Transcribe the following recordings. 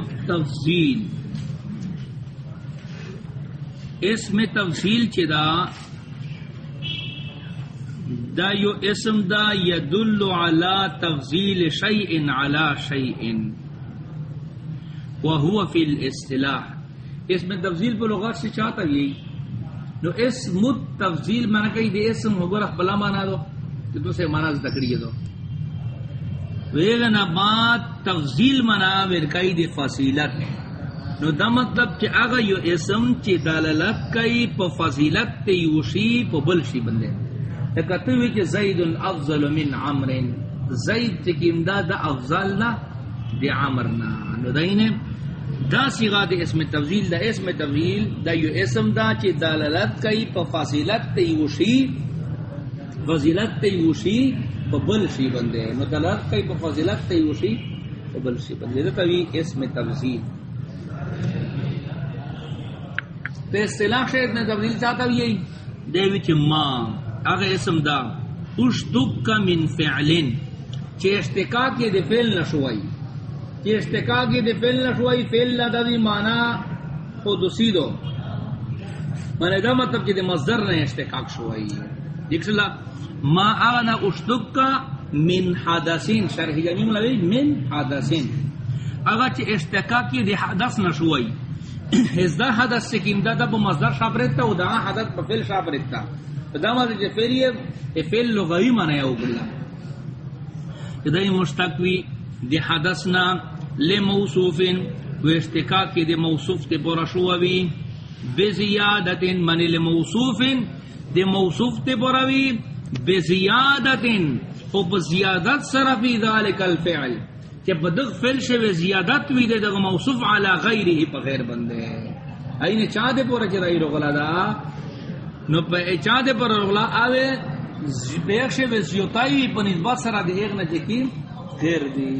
تفصیل۔ اسم تفصیل چدا، دا یو اسم دا یدل علی تفضیل شیء علی شیء وهو فی الاصطلاح۔ اسم تفضیل پر لغات سے چاہتا یہ نو اسم تفضیل مانا کئی دے، اسم ہوگا رخ بلا مانا دو، کہ تو سے مانا ذکریے دو۔ ویغنا بعد تفضیل مانا ورکائی دی فصیلت نو دا مطلب کہ آگا یو اسم چی دلالت کئی پا فضیلت تی یوشی پا بلشی بندے. تکتوی چی زید افضل من عمرین. زید چکیم دا دا افضل نا دی عمرنا نو دا انہیں دا سیغا دا اسم تفضیل، دا اسم تفضیل دا یو اسم دا چی دلالت کئی پا فضیلت تی یوشی فضیلت تی یوشی پا بلشی بندے نو دلالت کئی پا فضیلت تی یوشی پا بلشی بندے دا توی اسم تفضیل تو اصطلاح شاید نے تبدیل چاہتا بھی یہی دیوی چی ما اگر اسم دا اشتک کا من فعلن چی اشتکاک یہ دی فعل نشوائی چی اشتکاک یہ دی فعل نشوائی فعل لدہ دی مانا خودسی دو مانا دا مطلب چی دی مصدر نے اشتکاک شوائی دیکھ سلا ما اغنا اشتک کا من حدثین شرح جمیم لگئی من حدثین اگر چی اشتکاک یہ دی حدث نشوائی از دا حدث سکیم دا دا با مصدر شاپ رہتا و دا حدث با فیل شاپ رہتا دا مصدر جی فیل یہ فیل لغوی مانا یا اوگلا دا یہ مشتقوی دی حدثنا لی موصوفن و اشتکاک دی موصوف دی برشووی بزیادت من لی موصوفن دی موصوف تے دی بروی بزیادت و بزیادت صرفی ذالک الفعل، کہ بدغ فعل شوی زیادت وی دے دغ موصوف علی غیره په غیر بندے اینے چا دے پورا چرائی رغلا دا؟ نو پہ چا دے پر رغلا آوے بیخ شوی زیوتائی وی پا نسبت سرا دے ایک نجے غیر دی۔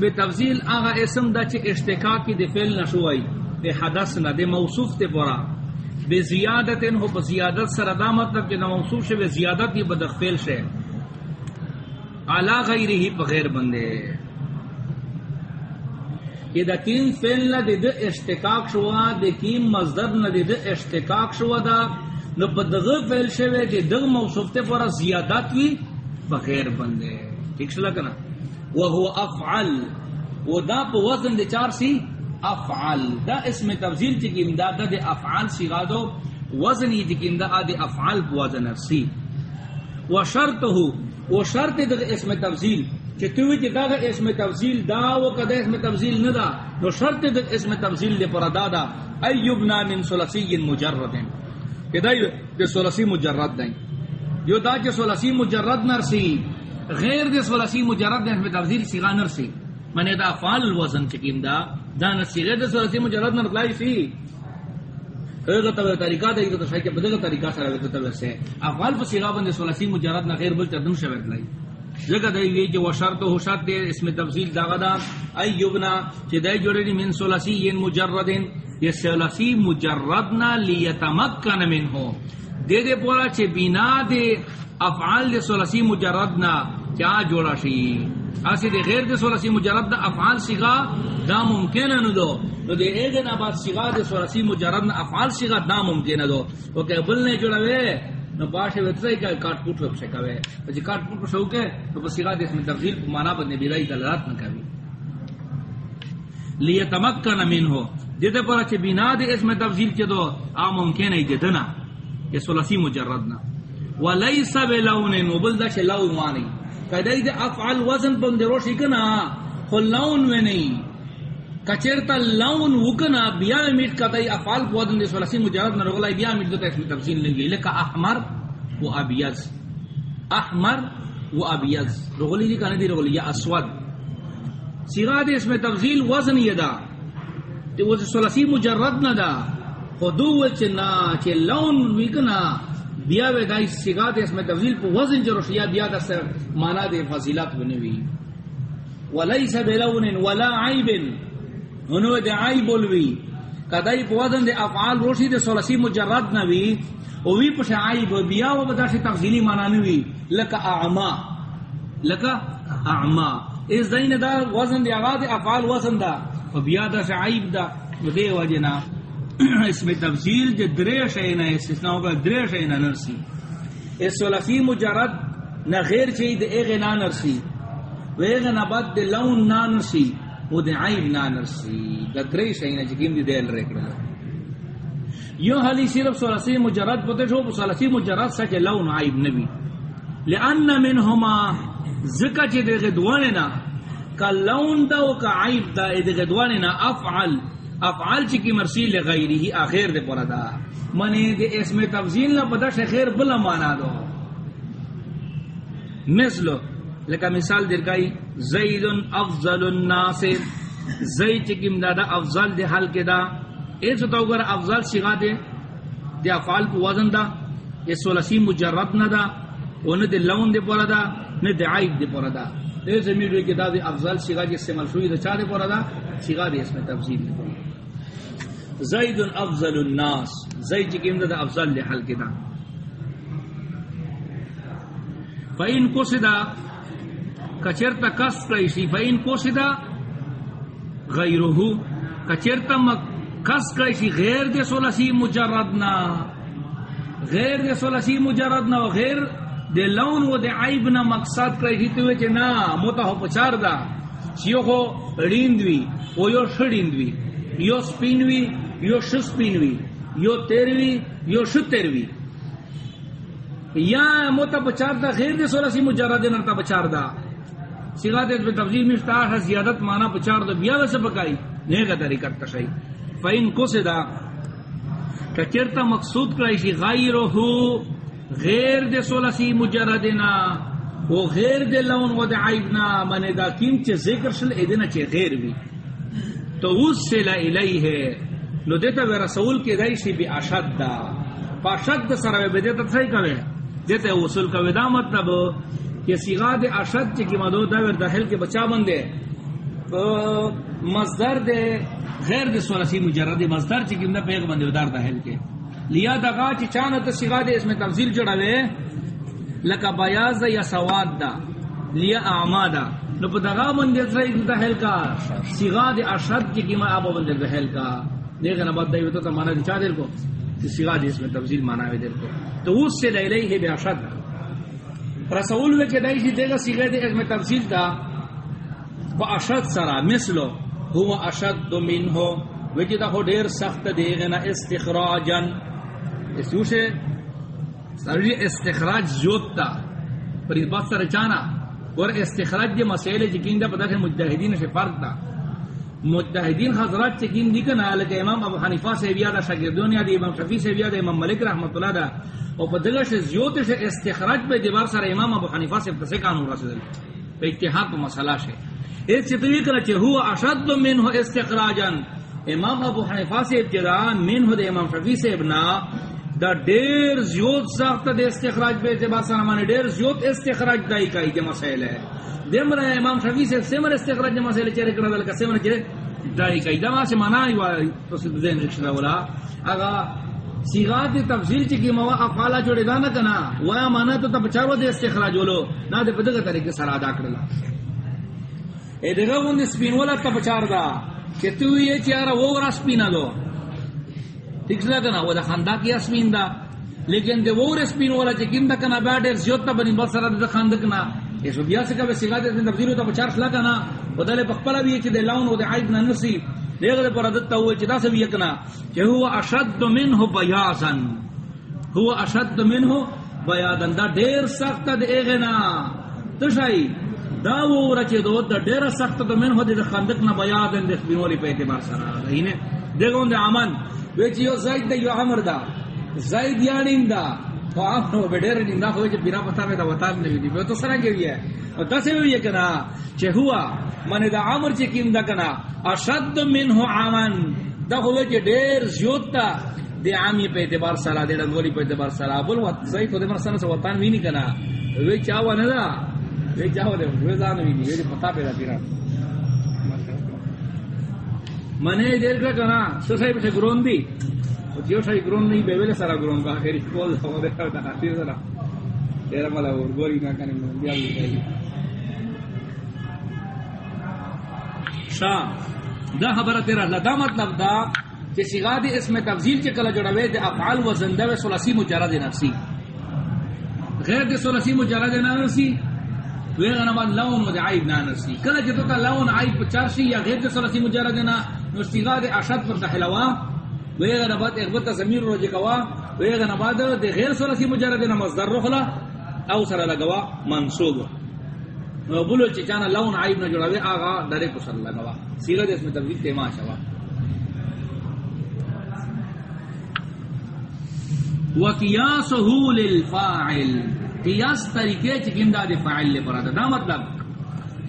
بے تفضیل، آغا اسم دا چے اشتکاکی دے فعل نشوائی۔ دے حدث نہ دے موصوف تے پورا بے زیادت ان ہو بزیادت سر ادا مطلب کہ نموصوف شے، بے زیادت یہ بدخفیل شے۔ علا غیری ہی بغیر بندے۔ یہ دا کیم فیل نہ، دے دے اشتکاک شوا، دے کیم مزدر نہ، دے دے اشتکاک شوا دا۔ نو بدغ فیل شے وے دے دغ موصوف تے پورا زیادت وی بغیر بندے۔ ٹھیک شلا کنا وہو افعل۔ وہ دا پا وزن دے چار سی۔ افعال. دا اسم تفضیل چکی امداد دا دے افعال سیغا دو، وزن یہ چکی امداد دے افعال بوزن ارسی و شرط ہو و شرط دا اسم تفضیل. چی توی چی دا دا اسم تفضیل دا و کدا اسم تفضیل ندا، نو شرط دا اسم تفضیل دے پر دادا ایبنا من سلسی مجرد کہ دا دے سلسی مجرد دیں یو دا چی سلسی مجرد نرسی، غیر دے سلسی مجرد دے اسم تفضیل سیغا نرسی. منی دا افعال الوزن چکیم دا دا نصیغه د سورتی مجرد نه سی۔ هغه ته طریقہ د ایګه شای کې بدله طریقہ سره وته ته ورسه افعال په صيغه باندې سورتی مجرد نه غیر بل تدم شوی دی جگہ دی وی چې وشرط هو شرط دی اسم تفصیل دا غدا۔ ایبنا چې دای جوړی من سلسی مجرد یہ سلسی مجرد نہ لیتمکن منه دے دے پورا چې بنا دے افعال دے سلسی مجرد نہ کیا جوڑا شی اسی دے غیر دے سلسی مجرد دا افعال صیغہ دا ممکن نہ دو. تو دے ایک نہ بعد صیغہ دے سلسی مجرد نہ افعال صیغہ دا ممکن نہ دو. او کہ بل نے جوڑا وے، نو باش وتھے کہ کاٹ پوٹ وپ سے کہے جی کاٹ پوٹ شو کے تو بس صیغہ دے اس میں تفضیل معنی بنے بیرائی دلالت نہ کبھی لیتمکن منه دے دے پر چ بنا دے اس میں تفضیل کے دو. ا ممکن ہے دے جدنا یہ سلسی مجرد نہ وليس بلون وبل دا لون وانی. کدی دے افعال وزن بند روشی کنا، خو لون و نہیں کچرتا لون وکنا بیا میٹ کدی افعال وزن دے سلسی مجرد نہ رغلا بیا میٹ دے اس میں تفصیل لگی لک احمر و ابيض احمر و ابيض رغلی دی کنے دی رغلی، یا اسود۔ سیغا دے اس میں تفصیل وزن یدا تے وہ سلسی مجرد نہ دا۔ خودو چنا چ لون وکنا بیا وے دای سیگا دے اس میں تفضیل پو وزن جو رشیا بیا دا سر مانا دے فضیلات بنوی. ولیس بلون ولا عیب. انو دے عیب الوی کدای پو وزن دے افعال روشی دے سلسی مجرد نوی. او وی پش عیب بیا و بدا سی تفضیلی مانا نوی. لکا اعما. لکا اعما. اس دین دا وزن دی آغاز افعال وزن دا. و بیادا شعیب دا. دے وجنا اس میں تفصیل جے درے شئینا استثناء ہوگا درے شئینا نرسی۔ اس سلفی مجرد نہ غیر چاہی دے اغی نرسی۔ و اغی نباد دے لون نا نرسی۔ و دے عیب نا نرسی۔ دا درے شئینا جکیم دی دیل ریکڑا یو حالی صرف سلسی مجرد پتے شو سلسی مجرد سچے لون عیب نبی۔ لأن منهما ذکا چی دے غدواننا کا لون دا و کا عیب دا، دے غدواننا افعل۔ افعال چی کی مرسی لغیری ہی آخر دے پورا دا۔ منی دے اسم تفضیل نا پتا شخیر بلا مانا دو۔ مثلو لکا مثال در گئی زید افضل الناس۔ زید چی کم دا دا افضل دے حل کے دا۔ ایسو تو اگر افضل شغا دے دے افعال پو وزن دا۔ یہ سولسی مجرد نہ دا۔ وہ نہ دے لون دے پورا دا، نہ دے عیب دے پورا دا۔ دے زمین روی کہ دا دے افضل سیغا جی استعمال شوئی دا چاہ دے پورا دا؟ سیغا دے اس میں تفضیل دے زید افضل الناس. زید جی کیم دا افضل دے حل کے دا. فین کو سدا کچرتا کس کریشی فین کو سدا غیرہو، کچرتا کس کریشی غیر دے سولسی مجردنا. غیر دے سولسی مجردنا و غیر دے لون و دے عیب نہ مقصد کئی دیتے ہوئے چھے نا، موتا ہو پچار دا. چیو خو ریندوی و یو شڑیندوی، یو سپینوی یو شسپینوی یو تیروی، یو شتیروی یا موتا پچار دا غیر دے سولا سی مجرد نرتا پچار دا سیغا دے اس تفضیل مشتا ہے، زیادت مانا پچار دا بیا دا سے پکائی نیگا طریقہ تشائی فین کو سے دا کچرتا مقصود کرائشی غیرو ہو، غیر دے سولسی مجردنا وہ غیر دے لون و دے عیبنا من دا کیم چے ذکر شل ایدنا چے غیر بھی تو اس سے لا الہی ہے نو دیتا وی رسول کے دائشی بی اشد دا پا اشد دا سر وی دیتا تسائی کوئے دیتا وصول کوئے دا مطلب کہ سیغا دے اشد چے کی مدو دا ویر دہل کے بچا بندے مصدر دے غیر دے سولسی مجرد دے مصدر چے کی مدو پیغ بندے ودار دہل کے لیا دغا چی چانا تا سیغا دے اس میں تفضیل جڑا وے لکا بیاز یا سواد دا لیا اعما دا نو پا دغا بندے سرائی دا کا؟ سیغا دے اشد کی کیما آبا بندے دا حل دیکھنا بات دائیو تو مانا دی چا دل کو سیغا دے میں تفضیل مانا وے دل کو۔ تو اس سے لئی لئی ہے بے اشد رسول وے کے دائی جی سی دے گا سیغا دے اس میں تفضیل دا۔ با اشد سرا، مثلو، ہوا اشد من ہو۔ وجہ ہو دیر سخت دے گنا استخراجن اس سے سری استخراج زیوت تا پر اس بات سر چانا اور استخراج دی مسئلے جکین دا پتہ ہے مجتہدین سے فرق تا مجتہدین حضرات چکیم دی کنا لکہ امام ابو حنیفہ سے بیا دا شاگردون یا دی امام شفی سے بیا دا امام ملک رحمت اللہ دا او پدگا سے زیوت سے استخراج پہ دیوار سر امام ابو حنیفہ سے پسے کانو رسول اللہ پہ اتحاد و مسئلہ شے۔ ایک چطوی کنا چھے ہوا اشد منہ استخراجن امام ابو حنیفہ سے ابتدا منہ دے امام شفی سے ابنا دا دیر زیوت سخت دے استخراج بے اعتبار سنمانے دیر زیوت استخراج دائی کائی دے مسائل ہے۔ دیم امام شفی سے سمر استخراج دے مسائل چہرے کرا دلکا سمر چہرے دائی کائی۔ دا سے مانا ہی وائی تو سید دین رکشدہ ولا۔ اگا سیغات تفضیل چې چکی موا افعالا جوڑے دانا کنا۔ ویا مانا تو تب چاو دے استخراج ولو۔ نا دے پدگا طریقے سر آدھا کرلا۔ اے دگا گوند سپین والا تب چار دا۔ کہ تو یہ چارا وہ ورا سپینا دو۔ ٹھیک سے کنا وہ خاندا کی اسمین دا لیکن دے وہ رسپین والا چکین دا کنا بیٹر زیوتا بنی بس سر دا خاند کنا اس بیا سے کہ سیغات دے تفضیل تو چار خلا کنا بدل پخپلا بھی کہ دے لاون و دے عیب نہ نسی دیگر پر عدد تا ہوئے چدا سے بھی یکنا کہ ہوا اشد منہ بیازن ہوا اشد منہ بیادن دا دیر سخت دے اغنا تشائی دا وہ رچے دو دا دیر سخت دا منہ دے خندق نا بیادن دے بینولی پہ اعتبار سرا رہینے دیگون دے آمن ویچی یو زید دا یو عمر دا. زید یانین دا. تو عمر و بیڈیر نیم دا خوئے چے بینا پتا میں دا وطان نوی دی. تو سرا کے بھی ہے اور دسے بھی یہ کنا چے ہوا من دا عمر چے کیم دا کنا. اشد منہ عمن. دا خوئے چے دیر زیوت تا. دے عامی پہ اعتبار سلا دے ڈنگولی پہ اعتبار سلا. بول زید کو دے مرسان سے وطان بھی نہیں کنا. وی چاوا ندا. وی چاوا دے وی زانو بھی نہیں وی پتا پیدا پیرا. منے دیر کا کنا سسے پیچھے گرون دی۔ جیو شای گرون نہیں بے ویلے سارا گرون کا خیر کول دا دے دا خاطر سارا تیرا ملا اور گوری نہ کرے میں بیا بھی شا، دا خبر تیرا لدا مطلب دا کہ سیغا دی اس میں تفضیل کے کلا جڑا وے دے افعال و زندہ و سلسی مجرد نفسی غیر دے سلسی مجرد نفسی وے غنا لون نہ نفسی کلا جتو کا لون عیب چارشی یا غیر دے ثلاثی مجرد نفسی صیغہ دے اشد پر دحلوا وے غنما ایک بتا ضمیر روجے کوا وے غنما دے غیر ثلاثی مجرد نہ مصدر رخلا، او سر لگوا منصوب. نو بولو چې چانا لون عیب نہ جوڑاوے آغا درے کو سر لگوا. صیغہ دے اس میں تبدیل تیما شوا وقیاسه للفاعل. قیاس طریقے چکم دا دے فاعل لے پرا دا مطلب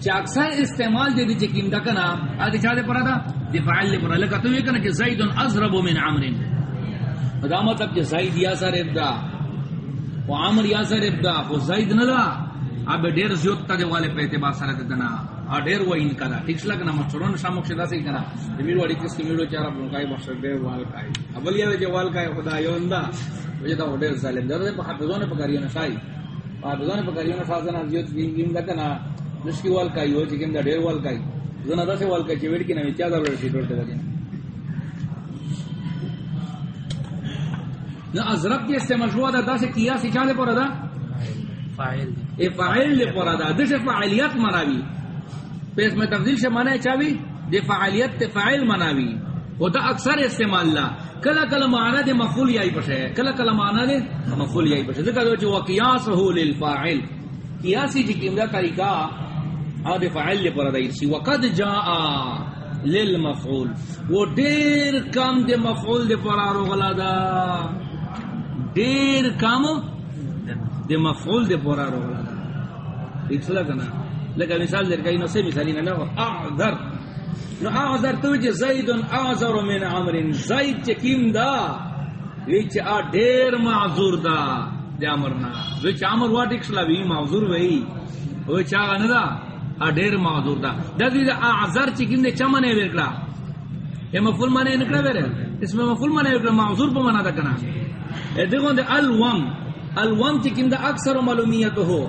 چا اکثر استعمال دے دی چکم دا کنا، آدھے چاہ دے پرا دا دے فاعل لے پرا لکا تو یہ کہ زید ازرب من عمر. دا مطلب کہ زید یا سر ابدا و عمر یا سر ابدا و زید نلا اب دیر زیوت تا دے والے پہ اعتبار سر دنا. اور دیر وہ ان کنا ٹھیک سلا کنا مچھرون شامک شدہ سے کنا دمیر والی کس کی میرو چارا بنکائی بخشر دے وال کائی. ابل یہ وجہ وال کائی، خدا یوندا وجہ دا ډیر ظالم. دا په حافظونه په کاریونه شای په حافظونه په کاریونه شاسن ازیت وینګیم دا کنه نشکی وال کای یو چې کوم دا ډیر وال کای زنه دا سه وال کای چې وړ کې نه چا دا ورته شي ورته وځي نو ازرق کې استعمال شو دا داسې قیاس چاله پر دا فاعل اے فاعل له پر دا د فعالیت مناوی پس میں تفضیل سے معنی چاوی دے فعالیت تے فاعل مناوی وہ دا اکثر استعمال لا کلا کلا معنی دے مفعول یای پشے کلا کلا معنی دے مفعول یای پشے ذکر جو وقیاس ہو للفاعل. قیاسی جی کیمدا طریقہ ا دے فاعل لے پر دای سی وقد جاء للمفعول وہ دیر کم دے مفعول دے پر ارو غلا دا دیر کم دے مفعول دے پر ارو غلا دا ٹھیک سلا کنا لگا مثال در کئی نو سے مثالی نہ اعذر نو اعذر تو جے زید اعذر من عمر زید چکیم دا وچ ا ډیر معذور دا د امرنا وچ امر واټ اکسلا وی معذور وی او چا نه دا ا ډیر معذور دا۔ د دې اعذر چکیم دے چمنه ورکړه یہ مفعول معنی نکړه وره اس میں مفعول معنی وکړه معذور په معنا دا کنه ا دغه د الوم الوم چکیم دا اکثر معلومیت ہو۔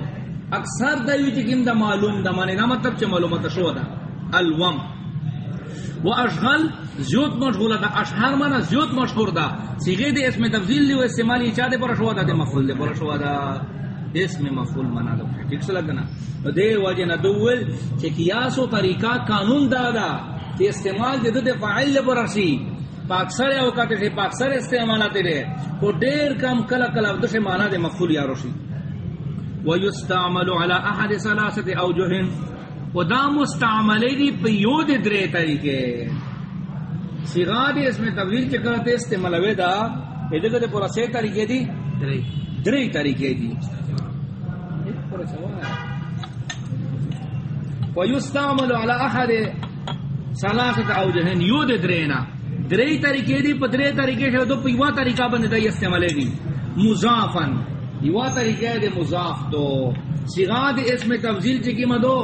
اکثر دا یو چکیم دا معلوم دا معنی دا مطلب چ معلومات شو دا۔ الوم و اشغل زیوت مشغول دا۔ اشهر مانا زیوت مشغول دا۔ سیغی دی اسم تفضیل لی و استعمالی چا دے پر شوا دا دے مفعول دے پر شوا دا اسم مفعول مانا دا ٹھیک سے لگنا دے وجہ ندول چھ قیاس و طریقہ قانون دا دا کہ استعمال دے دے فاعل لے پر رسی پاکسر اوقات سے پاکسر استعمالات دے کو دیر کم کلا کلا دے مانا دے مفعول یا رسی ويستعمل على احد ثلاثه اوجه و دا مستعملی دی پیود درے طریقے صیغہ دی اس میں تبدیل کے کرتے استعمالوے دا ادھر کتے پورا سے طریقے دی دری درے طریقے دی ويستعمل على احد ثلاثه اوجه یود درینا درے طریقے دی پدرے طریقے سے دو پیوا طریقہ بند دی استعمالے دی مضافن یوا طریقے دی مضاف تو صیغہ دی اس میں تفضیل چکی مدو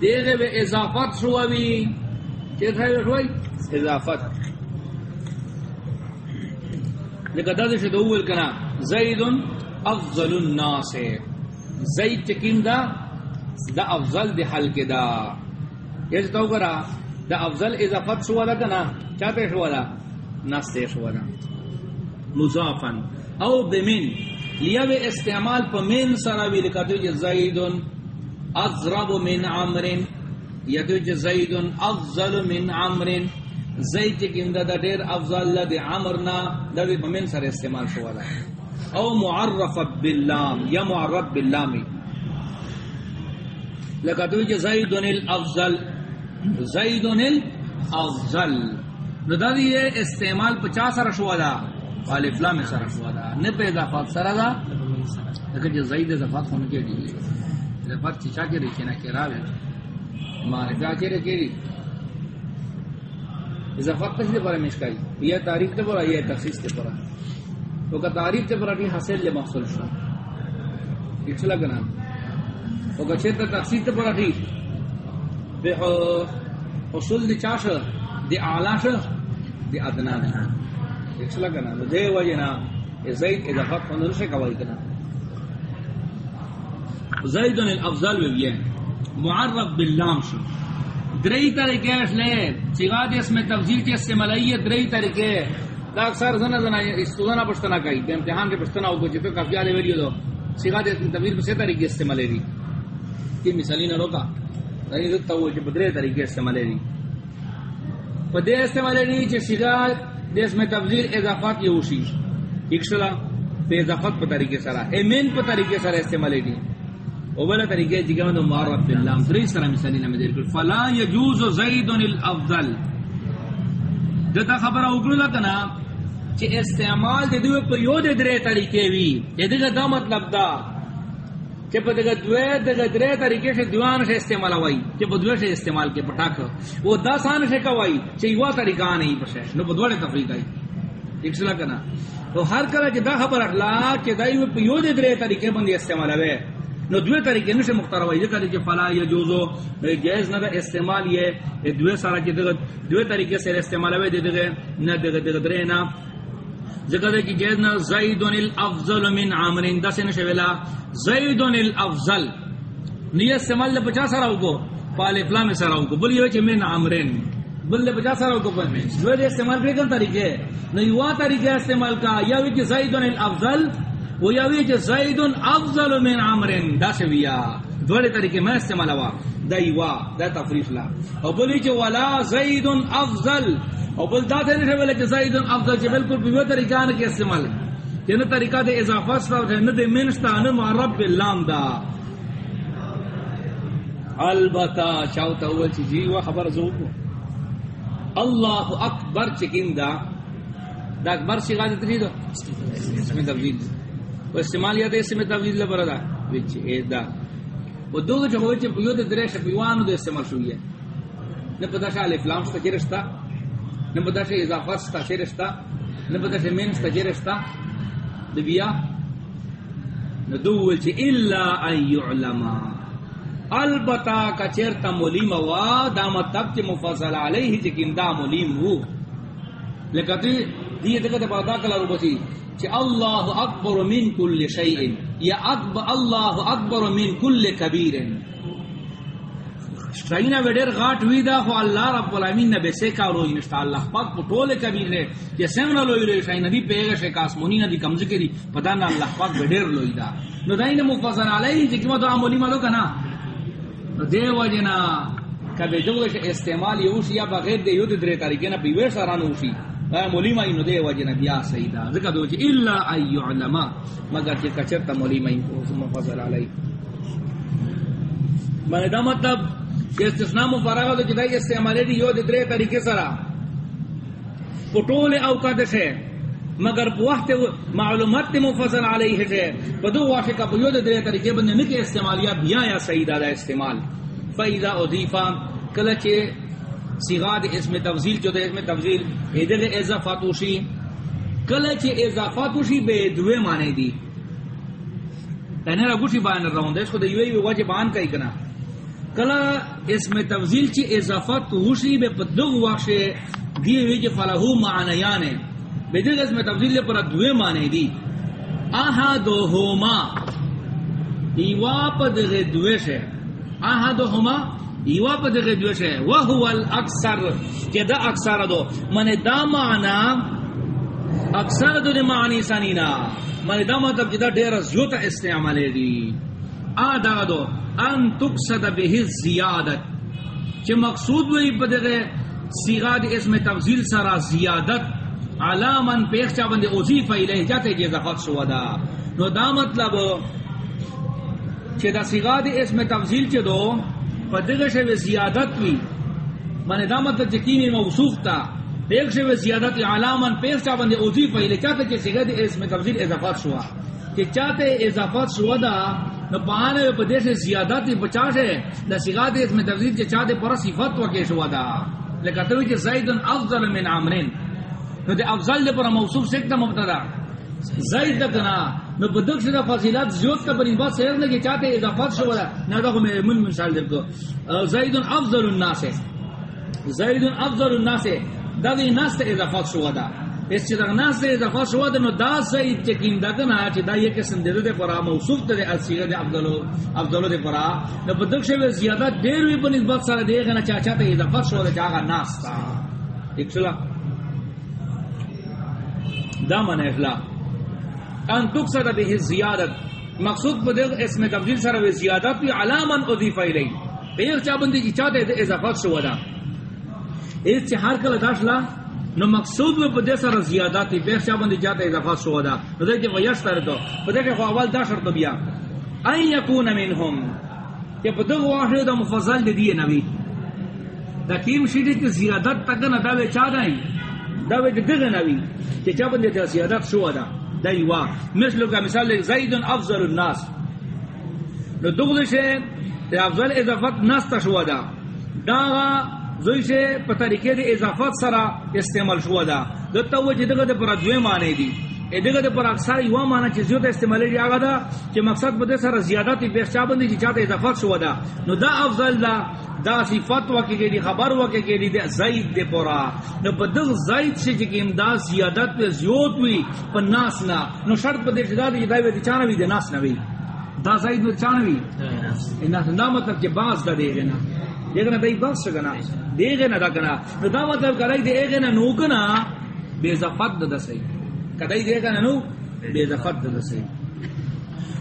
دیگه به اضافت شووی چه تایی شوی؟ اضافت. لکه دادش دو کنا زیدن افضل الناس. زید چکیم دا؟ دا افضل دی حلق دا. یعنی تو کرا دا افضل اضافت شوا دا کنا؟ چاہتے شوا دا نستے شوا دا مضافن او بمن. لیا بے استعمال پا من سراوی لکتو جی زیدن اضرب من عمرن. عمر یتوج زید افضل من عمر زید کیم دا؟ ډیر افضل لد عمرنا. دا به من سره استعمال شو ولا او معرف باللام یا معرف باللام لکتوج زید الافضل زید الافضل۔ نو دا دی استعمال 50 سره شو ولا الف لام سره شو ولا نه په اضافات سره دا لکه زید اضافات ہونے کے لیے۔ لفظ چچا کے رکھے نا کہ راوی معرفہ کے رکھے ری اضافت تشریح پر مشکائی یہ تاریخ تے پر یہ تخصیص تے پر تو کا تعریف تے پر حاصل لے محصول شو اچھ لگنا تو کا چھتا تخصیص تے پر بے حصول دی چاش دی آلاش دی ادنا دی اچھ لگنا دے وجہ نا زید اضافت خندر سے کوائی کنا۔ زید الافضل وی معرف باللام شو دری طریقے اس اصلے سیغاد اس میں تفضیل کے استعمالی ہے، دری طریقے۔ دا اکثر زنا زنا استودانا پشتنا کئی دے امتحان کے پشتنا ہوگا جتو کافی آلے ویڈیو دو سیغاد اس میں تفضیل سے طریقے استعمالی دی کی مثالی نہ روکا دری رکتا ہوئے چھ بدرے طریقے استعمالی دی پدے استعمالی دی چھ سیغاد اس میں تفضیل اضافات یہ ہوشی اکشلا پہ اضافت پہ طریقے سرا ایمین پہ طریقے سرا استعمالی دی اولا طریقے جگہ میں معرف باللہ دری سرا مثالی نہ میں کر فلا یجوز زید الافضل دتا خبر اوکڑو لکنا چ استعمال دے دیو پر یو دے درے طریقے وی. دے دے دا مطلب دا. کہ پہ دے دوے، دے درے طریقے سے دیوان سے استعمال ہوئی. کہ پہ دوے سے استعمال کے پٹاک وہ دا سان سے کوائی چ یو طریقہ نہیں پشے. نو بدوڑے تفریق آئی. ایک سلا کنا. تو ہر کلا کہ دا خبر اٹلا کہ دایو پہ یو دے درے طریقے بندی استعمال ہوئے. نو دوے طریقے نشے مختار ہوئی ذکر کہ فلا یجوزو جائز نہ استعمال یہ دوے سارا کی کہ دوے طریقے سے استعمال ہوئے دے نہ دے دے درے نہ ذکر کہ جائز نہ زید الافضل من عامر دس نشے ویلا۔ زید الافضل نی استعمال لے پچا سارا کو پال افلام سارا کو بولی وچ من عامرین۔ بل لے پچا سارا کو پر۔ میں دوے استعمال کے کن طریقے؟ نہ یوا طریقے استعمال کا، یا وچ زید الافضل وہ یوی کہ زید افضل من عمر دا سویا دوڑے طریقے میں استعمال ہوا، دا یوا دا تفریف لا۔ او بولی کہ ولا زید افضل او بل دا تے نہیں کہ زید افضل کہ بالکل بھی طریقہ نہ کہ استعمال۔ کہ نہ طریقہ دے اضافہ ستا نہ دے منستا نہ معرب باللام دا۔ البتہ چاوتا ہوا چی جی وہ خبر زو اللہ اکبر چکن دا دا اکبر سیغا دیتا جی دو؟ اس میں تبدیل وہ استعمال یا اس میں تبدیل لے بردا وچ اے دا وہ دو جو ہوئے چ پیو دے درش پیوانو دے استعمال شوئی ہے نہ پتہ شال الف لام ستا چرشتا نہ پتہ شے اضافہ ستا چرشتا نہ پتہ شے مین ستا چرشتا دبیا نہ دو وچ الا ان يعلم البتا کا چرتا ملیم وا دا مطلب چ مفصل علیہ چ دا ملیم ہو لکتی دیئے دکتے پادا کلا رو بسی چھ اللہ اکبر من کل شیئن، یا اکبر اللہ اکبر من کل کبیر شرائنہ ویڈر غاٹ ہوئی دا خو اللہ رب العالمین نبی سے کا روی نشتا. اللہ پاک پو ٹول کبیر ہے یہ سمنا لوئی روی شرائنہ دی پیغش ہے کاسمونی نا دی کمزکی دی پتا نا اللہ پاک ویڈر لوئی دا. نو دائن مفضل علیہ جی کما تو عمولی مدو کنا؟ نو دے وجنا کبھی دوش استعمال یوشی یا بغیر دے یود درے تاریکی نا پیوے سارانوشی مولیما اینو دے وجہ نبیا سیدا ذکر دو چ الا ای علما مگر کہ کچرتا مولیما اینو مفضل علی میں دا مطلب کہ استثناء مفرغہ دو جدائی استعمال دی یو درے طریقے سرا پٹول اوقات سے مگر وقت معلومات مفضل علیہ ہے بدو وافق ابو یو درے طریقے بندے نہ کہ استعمال بیا یا سیدا دا استعمال. فاذا اضیفا کلچے سیغاد اس میں تفضیل جو دے اس میں تفضیل، ادھر اضافاتوشی کل چ اضافاتوشی بے دوے معنی دی۔ تنے رگوشی بیان رہا ہوں اس کو دیوی وی وجہ بیان کئی کنا۔ کل اس میں تفضیل چ اضافاتوشی بے پدغ واقش دی وی جی کہ فلہو معنیان بے دغ اس میں تفضیل پر دوے معنی دی۔ آہا دو ہوما، دیوا پدغ دوے سے آہا دو ہوما ایوا پا دغی دوش ہے وہو الاکثر، کہ دا اکثر دو من دا معنی اکثر دو دی معنی سنینا من دا مطلب کہ دا دیر زیوتا استعمالی دی۔ آدھا دو، ان تقصد به زیادت۔ چھ مقصود وی پا دغی سیغاد اسم تفضیل سرا زیادت۔ علامن پیخ چا بندی اوزیف ایلہ جاتے جیزا خط شو دا نو دا مطلب چھ دا سیغاد اسم تفضیل چھ دو پدغش و زیادت وی. من دامت جکیمی موصوف تا. پیغش و زیادت علامان پیغ چا بندے اوزی پہلے چاہتے کہ سگد اس میں تفضیل اضافات شوا. کہ چاہتے اضافات شوا دا، نو پانے و پدیش زیادت بچاش ہے دا سگد اس میں تفضیل چا چاہتے پر صفت وکے شوا دا. لکھتے ہوئی کہ زیدن افضل من عامرین نو دے افضل دے پر موصوف سکتا مبتدا. زید دکنا نو بدک سے فضیلات زیوت کا بری سیر نے کہ چاہتے اضافات شو ولا؟ نہ تو میں من مثال دے کو زید افضل الناس. زید افضل الناس. دا دی ناس تے اضافات شو ودا اس چې دغه ناس ته اضافه شو د نو دا زید چې کیم دغه نه، چې دا یې قسم د دې پر موصوف ته اصیغه د عبدالله عبدالله د پر نو په دغه شی زیادت ډیر وی په نسبت سره دیغه نه، چا چاته اضافه شو د هغه ناس تا اکسلا دا منه اخلا ان تقصد به زیادت. مقصود په دغه اسم تبدیل سره و زیادت وی علامن اضیف الی پیر چا باندې چې چاته اضافه شو دا اس چې هر کله داشلا نو مقصود و پدے سره زیاداتی بے شابن دی جاتے اضافہ شو دا پدے کہ ویش تر دو پدے کہ اول دا شرط بیا ان یکون منهم کہ پدے واحد دا مفضل دی دی نبی. دا کیم شیدی کی زیادت تک نہ دا وی چا دای دا وی دی نبی. کہ چا بندے تے زیادت شو دا دیوا مثل کا مثال زید افضل الناس. نو دغه شه تے افضل اضافت ناس تشوا دا. داغا زوی سے په طریقې د اضافت سرا استعمال شوا دا. دتا توجه دغه د پر دوی معنی دی. ا دغه د پر اکثر یو معنی چې زیات استعمال دی هغه دا چې مقصد بده سره زیادت به شابه دي چې چاته اضافت شو دا نو دا افضل دا دا صفات کې دي خبر وکي کې دي زید د پورا نو په دغه زید چې کې امداد زیادت په زیوت وي په ناس نه نو شرط په دې چې دا دی دا وي چانه وي د ناس نه وي دا زید نو چانه وي نه نه مطلب چې باز دا دی نه دیکھنا دای شگنا دیگه نه دا کنا نو دا مطلب کړای دی اگه نه نو کنا بے زفت د دسای کدی دیگه نه نو بے زفت د دسای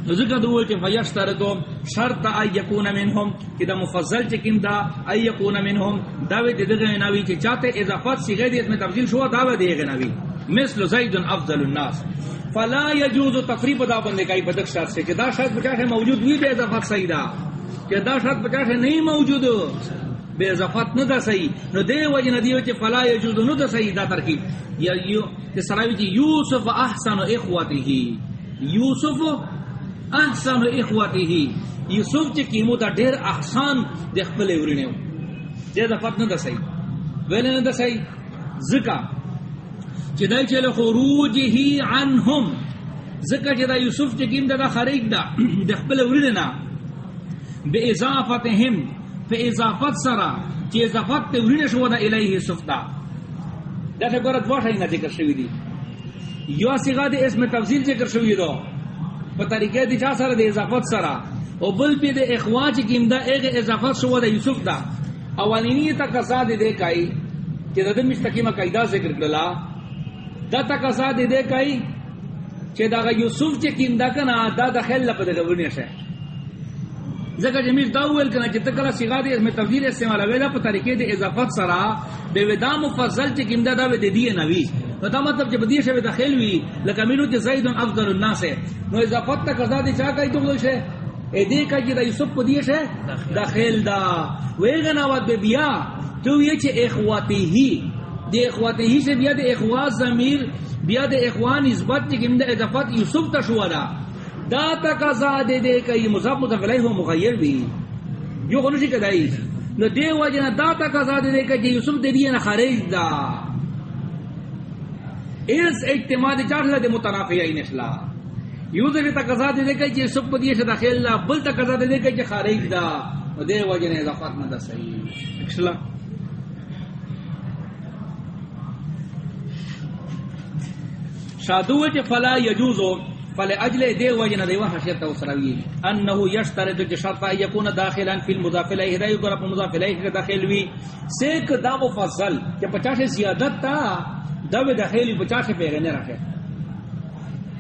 نو ذکر دوه چې فیشترتو شرط ای یکون منهم چې دا مفضل چې کیم دا ای یکون منهم دا وی دغه نه وی چې چاته اضافت صيغه دې اسمه تفضیل شو دا وی دیگه نه وی مثل زید افضل الناس فلا يجوز تقریب دا بندے کای بدک شرط سے کہ دا شرط بچا موجود وی بے اضافت صحیح دا کہ دا شرط پچاس نہیں موجود بے اضافت نہ دا صحیح نو دے وجہ ندیو چ فلا یجوز نو دا صحیح دا ترکیب. یا یو کہ سراوی چ یوسف احسن اخوته یوسف احسن اخوته یوسف چ کیمو دا ډیر احسان د خپل ورینو دے اضافت نہ دا صحیح ویل نہ دا صحیح زکا. چ دای چ له خروجه عنهم زکا چ دا یوسف چ کیم دا خارج دا. د خپل ورینو بے اضافتهم فی اضافت سرا، چی اضافت تے ورین شو دا الیہ سفتا۔ دا تے گورت واٹھا ہی نا ذکر شوی دی۔ یو سیغا دے اس میں تفضیل ذکر شوی دو۔ پا طریقے دی چا سرا دے اضافت سرا۔ او بل پی دے اخوان چی کم دا ایغ اضافت شو دا یوسف دا۔ اولینی تا قصا دے دے کئی چی دا دن ذکر کرلا دا تا قصا دے دے کئی دا یوسف چی کم دا کنا، دا دخل لپا دے گورنی شے زکه جمیل دا ویل کنه چې تکلا صيغه دې اسمه تفضیل استعمال ویلا په طریقې د اضافت سره به ودا مفضل چې کیمدا دا و د دې نوی. نو دا مطلب چې بدیه شوی داخل وی لکه مینو چې زید افضل الناس نو اضافت ته قضا دي چا کوي ته شه ا دې کا چې د یوسف په دیه شه داخل. دا. ویګه نو ود بیا تو یې چې اخواته هی د اخواته هی سے بیا د اخوا ضمیر بیا د اخوان نسبت چې کیمدا اضافت یوسف ته شو دا. دا تقاضا دے دے کئی مضاف مضاف علیہ ہو مغیر بھی۔ جو غنوشی جی کدائی۔ نو دے وجہ دا تقاضا دے دے کئی جی یوسف دے دیئے خارج دا۔ اس اجتماع دے چاہتا دے متنافعی نشلا۔ یوسف تقاضا دے دے کئی جی یوسف دیئے سے داخل دا، بل تقاضا دے دے کئی خارج دا۔ نو دے وجہ نے اضافات نہ دا صحیح۔ اکشلا شادوه فلا یجوزو۔ يجوزو فلاجل دے وجن دے وہ شرط اسراوی انه یشترط کہ شرط یکون داخلا فی المضاف الیہ ہدایت کو اپ مضاف الیہ کے داخل وی سیک دا مفضل کہ 50 زیادت تا دا داخل 50 پہ نے رکھے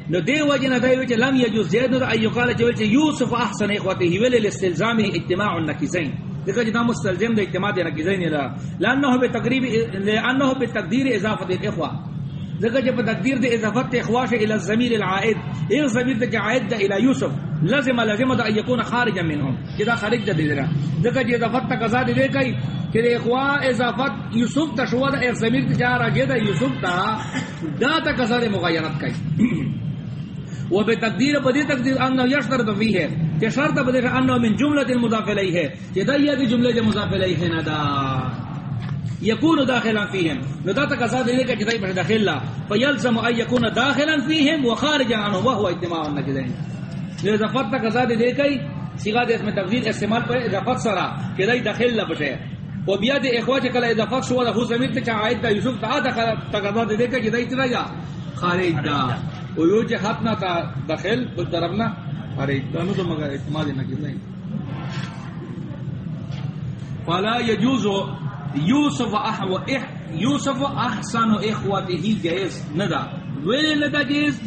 نو دے وجن دے وچ لم یجوز زید ای قال جو یوسف احسن اخوته ول الاستلزام اجتماع النکیزین دیکھا جدا مستلزم دے اجتماع دے نکیزین لا لانه بتقریب لانه بتقدیر اضافه الاخوه ذکر جب تقدیر دے اضافت اخواش الى الزمیر العائد، ایک زمیر دے کہ عائد دے الى یوسف، لازم لازم دا یکون خارجا منهم جدا خارج دے دیرا ذکر جب جی اضافت تا قضا دے کئی، کہ اخوا اضافت یوسف تا شوا دا ایک زمیر دے جارا جدا یوسف تا دا تا دے مغایرت کئی۔ و بے تقدیر، بدی تقدیر انه یشترط فی ہے، کہ شرط بدی انه من جملۃ المضاف الیہ ہے جدا یہ جملے جو مضاف الیہ ہے ندا يكون داخلا فيهم لذا تقصد ذلك جداي بش داخل لا فيلزم ان يكون داخلا فيهم وخارجا عنه وهو اجتماع النجدين لذا فتح تقصد ذلك صيغه اسم تفضيل استعمال پر اضافت سرا جداي داخل لا بشه و بیا د اخوا چې کله اضافه شو د هو زمیر ته چا عائد د یوسف ته دا تقاضا دې کې جدای تر یا خارج دا او یو جهات نه تا داخل نه خارج دا نو مگر اعتماد نه کیږي فلا يجوز یوسف احو اح یوسف احسن و اخوته جائز ندا. ویل ندا جائز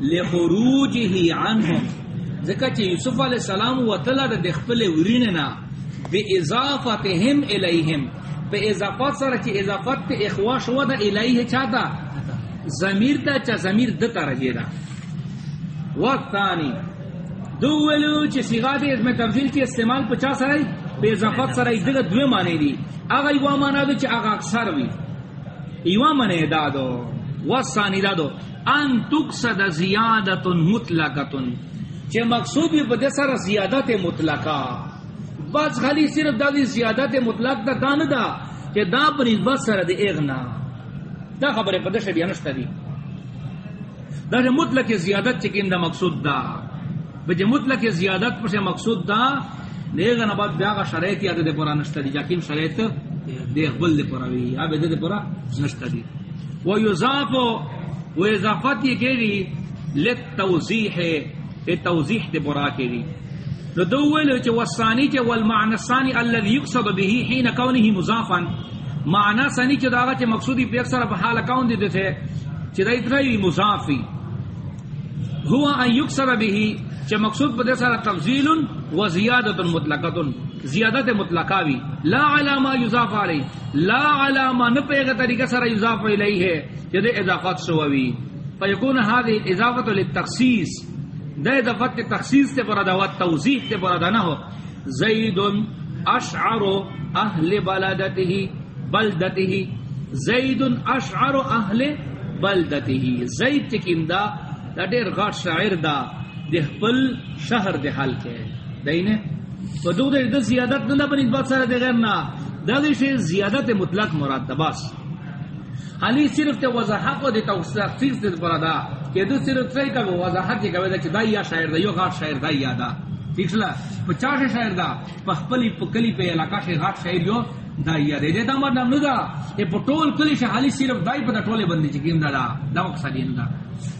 لخروجه عنهم. ذکر چه یوسف علیہ السلام و طلع دا دخپل وریننا بی اضافتهم الیهم. بی اضافت سر چه اضافت تی اخوا شوا دا الیه چاہتا زمیر تا چا زمیر دتا رجی دا والثانی. دو ویلو ولو چه سیغات اسم تفضیل چه استعمال پچا سرائی بی اضافت سرائی دگا دوے مانے دی. اگا یوا مانا دو چه اگا اکثر وی. یوا مانے دادو. والثانی دادو. ان تقصد زیادت مطلقتن. چه مقصود بھی بدے سارا زیادت مطلقا بس خالی صرف دا دی زیادت مطلق دا دان دا چه دا پر نسبت سر دے اغنا. دا خبر پدے شبیہ نشتا دی. دا چه مطلق زیادت چکیم دا مقصود دا. بجے مطلق زیادت پر مقصود دا نیغن بعد بیاغا شرائط یاد دے پورا نشتا دی جاکیم شرائط دے اقبل دے پورا وی آب دے دے پورا نشتا دی و یضافو و اضافت یہ کہی لت توضیح ہے توضیح دے برا کہی نو دو ویلو چ وسانی چ والمعنى الثاني الذي يقصد به حين كونه مضافا معنی ثانی چ داغه چ مقصودی په اکثر په حال کون دي تھے چ دای تری مضافی هو ان يقصد به چ مقصود په سره تفضیل و زیادت مطلقه زیادت مطلقہ بھی لا علامہ یضاف علی، لا علامہ نہ پیغه طریقہ سره یضاف الیہ ہے جد اضافت سووی فیکون هذه الاضافه للتخصیص دا اضافت تخصیص تے پر ادوات توضیح تے پر ادنا ہو۔ زید اشعر اهل بلدته بلدته زید اشعر اهل بلدته زید چکیندا دا ډیر غټ شاعر دا د خپل شهر د حال کې دینه تو دو دے زیادت نہ بنی بات سارے دے غیر نہ دا دے شے زیادت مطلق مراد دا بس حالی صرف تے وضاحت کو دے تخصیص دے پرادا کہ دو صرف تے کا وضاحت کے کہ دا یا شاعر دا، یو غاٹ شاعر دا یا دا۔ ٹھیک لا پچاس شاعر دا، پخپلی پکلی پہ علاقہ سے غاٹ شاعر یو دا یا دے دے دا مطلب نہ دا. اے پٹول کلی سے حالی صرف دای پہ ٹولے بندی چکیم دا دا. دا مقصد دا.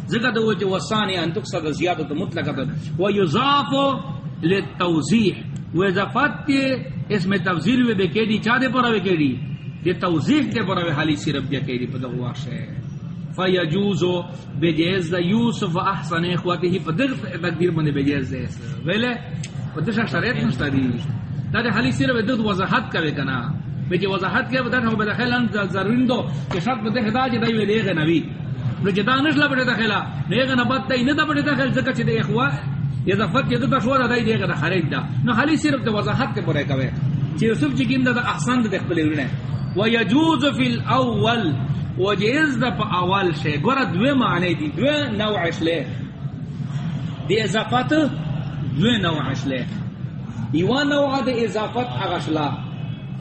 ذکر دو جو وسانی ان تقصد زیادت مطلقہ و یضاف للتوضیح و اضافت کے اس میں تفضیل و بکیدی چاہ دے پورا بکیدی یہ توضیح کے پورا حالی صرف بکیدی پدہ ہوا شے. فیجوزو بجیز دا یوسف احسن اخواتی ہی پا پدر تقدیر بندے بجیز دے ویلے، پدر شاہ شریعت نشتا دا دے حالی صرف ادھت وضاحت کرے کنا. بیچے وضاحت کے بدر ہم بدخل ان ضرورین دو کہ شرط بدے خدا جی دائی ویلے گے نبی. نو جدا نشلا بڑے دخلا نیغا نبات دائی، ندا بڑے دخل زکا چی دے اخوا. اضافت یہ تو شو دای دے گا خارج دا. نو حالی صرف تو وضاحت کے پورے کوے چ یوسف جی کیم دا احسان دے خپل ورنے و یجوز فی الاول. و جیز دا اول شے. گور دوے معنی دی، دوے نوع اشلے دی اضافت دوے نوع اشلے یو نوع دی اضافت اغشلا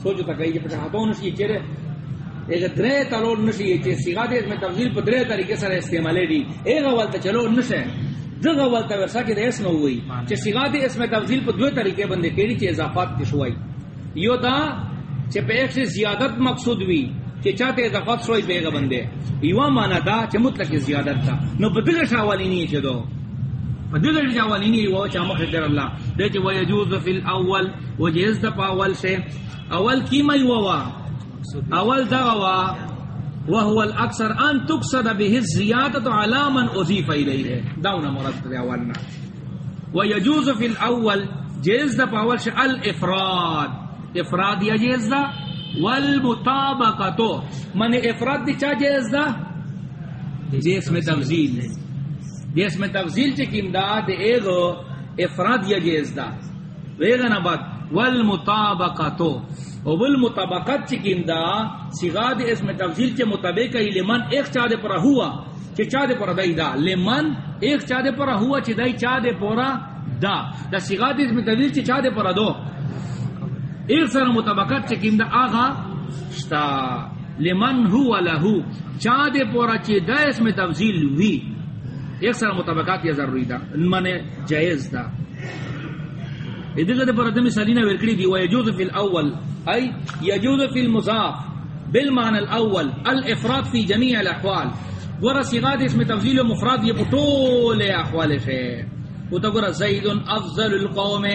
سوچو تا کئی پٹا ہتون سی چرے ایک درے تلور نشی چے سیغا دے میں تفضیل پر درے طریقے سے استعمالے دی۔ ایک اول تا چلو نشے دغه ولته ورسا کې د اسم وای چې صيغه د اسم تفضیل په دوه طریقې باندې کېږي چې اضافات کې شوي یو دا چې په ایک سے زیادت مقصود وي چې چاته اضافات شوي به باندې یو معنا دا چې مطلق زیادت تا نو په دغه شاوالي نه چې دو۔ په دغه شاوالي نه یو مخ در الله د چې ويجوز فی الاول وجز د اول سے۔ اول کیمه یو وا؟ اول دا وا وهو الاكثر ان تقصد به الزياده على من اضيف اليه داون مراد الاولنا ويجوز في الاول جائز ده اول شيء الافراد۔ افراد یا جائز ده والمطابقه من افراد دي چا جائز ده جس میں تفضیل جس میں تفضیل چکیم دا دے ایگو افراد یا جائز ده ویغن بعد والمطابقه او بل مطابقت چکیم دا، سیغاد اس میں تفضیل چے مطابق ہے، لمن ایک چاہ دے پورا ہوا چے چاہ دے پورا دائی دا. لمن ایک چاہ دے پورا ہوا چے دائی چاہ دے پورا دا. دا سیغاد اس میں تفضیل چے چاہ دے پورا دو. ایک سر مطابقت چکیم دا، آغا شتا. لمن ہوا لہو. چاہ دے پورا چے دا اس میں تفضیل ہوئی ایک سر مطابقات یا ضروری دا من جائز دا ادھر دے پر ادمی سالینا ورکڑی دی ویجوز فی الاول أي يجوز في المضاف، بالمعنى الأول، الإفراد في جميع الأحوال۔ ورا صيغات اسم تفضيل مفرد یہ بطول احوال شے وتقول زيد افضل القوم۔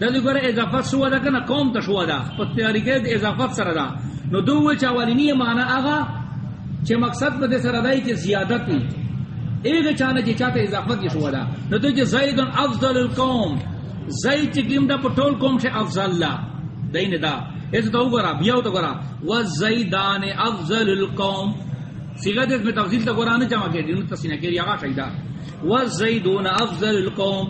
دا دی گورا اضافت شو دا کنا، قوم تا شو دا پا طریقه اضافت سر دا نو دو چاوالینی معنی آغا چه مقصد با سر دای که زیادت نی۔ ایغ چانا چه چاہتا اضافت یہ شو دا نو دو چه زید افضل القوم زید چه کم دا پا طول قوم شے افضل لا دین دا ایسا تو گورا بیاو تو گورا و زیدان افضل القوم سیغت اس میں تفضیل تا گورا نچا مکہ دینو تسینہ کری آغا شایدہ و زیدون افضل القوم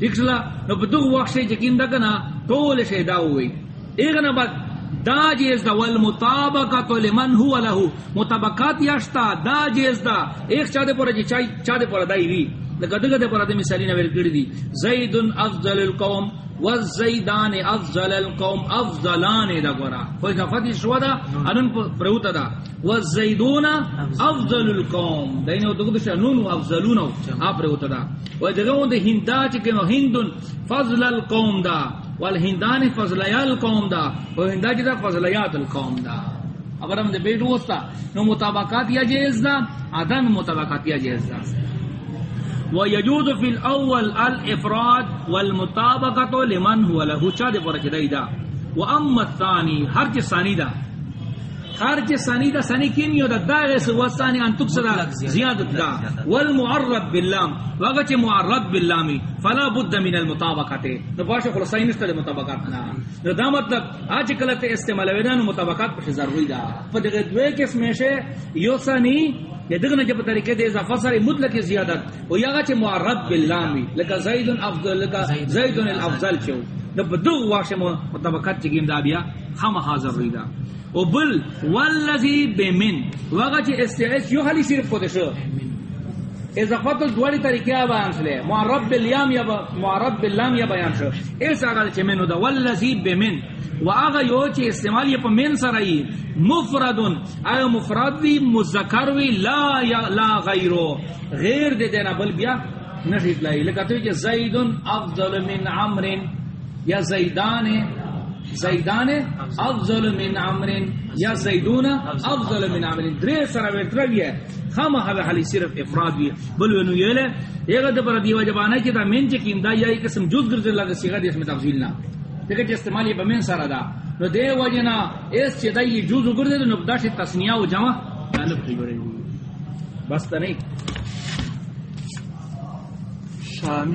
دکھلا نو بدو وقت سے یقین دا کنا طول سے دا ہوئی ایک نا بعد دا جیز دا والمطابقات لمن هو له. مطابقات یاشتا دا جیز دا. ایک چا دے پورا جی چای چا دے پورا دای وی. لگا دگا دے پورا دے مثالی نہ ویل دی. زید افضل القوم والزیدان افضل القوم، افضلان دا گورا. کوئی نفتی شو دا؟ انن پروتا دا. والزیدون افضل القوم. دا دینو دگو دشا نون افضلون آپ پروتا دا. و دگو دے ہندا چکنو ہندن فضل القوم دا. والہندان فضلیال القوم دا و ہندا چکا فضلیات القوم دا۔ اگر ہم دے بیٹو ہوستا نو مطابقات یا جیز دا عدم مطابقات یا جیز دا۔ ويجوز في الاول الافراد والمطابقه لمن هو له، چا دے پر چدائی دا۔ واما الثاني، ہر چ ثانی دا۔ ہر چ ثانی دا ثانی کین یو دا داغه سو ثانی ان تکسدا زیادت دا والمعرب باللام. وقت چ معرب باللام فلا بد من المطابقه تو باش خلاصین است مطابقات نا. دا مطلب اج کله تے استعمال ودان مطابقات پر ضروری دا. پدغه دوے قسم میں سے یو ثانی یدغنا جب طریقے دے اضافہ سارے مطلق زیادت و یاغا چے معرب باللامی. لکا زید افضل لکا زید الافضل چو. دب دو واش مطابقات چگیم دا بیا. خام حاضر ریدا و بل والذی بمن واغا چے استعیس یو حالی صرف کو شو. اضافت دوڑی طریقے بیان سلے. معرب باللام یا معرب باللام یا بیان شو. اس آگا چے منو دا والذی بمن. و آغا یو چی استعمال یہ پا من سرائی. مفردن. آیا مفرد وی، مذکر وی، لا یا لا غیرو. غیر دے دینا بل بیا نشید لائی. لکہ تو کہ زیدن افضل من عمرن یا زیدان زیدان افضل من عمرن یا زیدون افضل من عمرن درے سرا ویتر ہے. خام حوی حالی صرف افراد وی بل ونو یہ لے ایغا دبرا دیوا جبانا کی دا من چکیم دا یا ایک قسم جز گرزر لگا سیغا دی اس میں تفضیل نا. دیکھیں کہ استعمال یہ بمین سارا دا. نو دے وجنا اس چی دا یہ جوز اگر نو دا شی تصنیہ و جمع جانب کی گرے بس تا نہیں. شامی